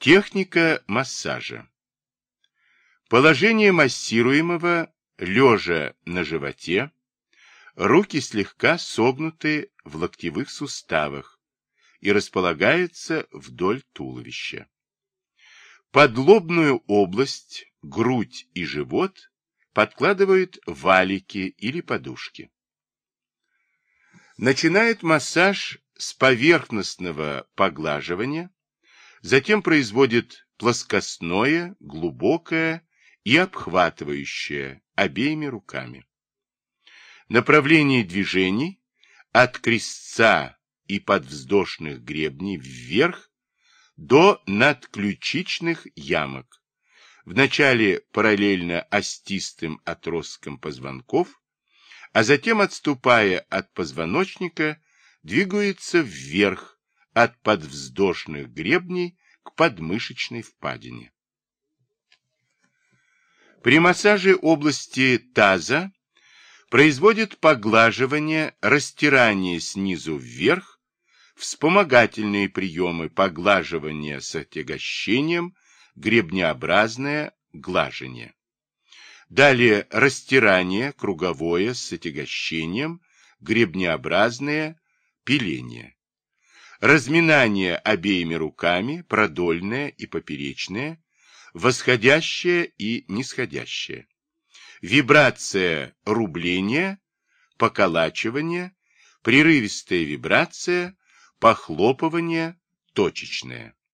Техника массажа. Положение массируемого лежа на животе, руки слегка согнуты в локтевых суставах и располагаются вдоль туловища. Подлобную область, грудь и живот подкладывают валики или подушки. Начинает массаж с поверхностного поглаживания, затем производит плоскостное, глубокое и обхватывающее обеими руками. Направление движений от крестца и подвздошных гребней вверх до надключичных ямок, вначале параллельно остистым отросткам позвонков, а затем, отступая от позвоночника, двигается вверх от подвздошных гребней к подмышечной впадине. При массаже области таза производит поглаживание, растирание снизу вверх, вспомогательные приемы поглаживания с отягощением, гребнеобразное глажение. Далее растирание круговое с отягощением, гребнеобразное пиление. Разминание обеими руками, продольное и поперечное, восходящее и нисходящее. Вибрация рубления, поколачивание, прерывистая вибрация, похлопывание, точечное.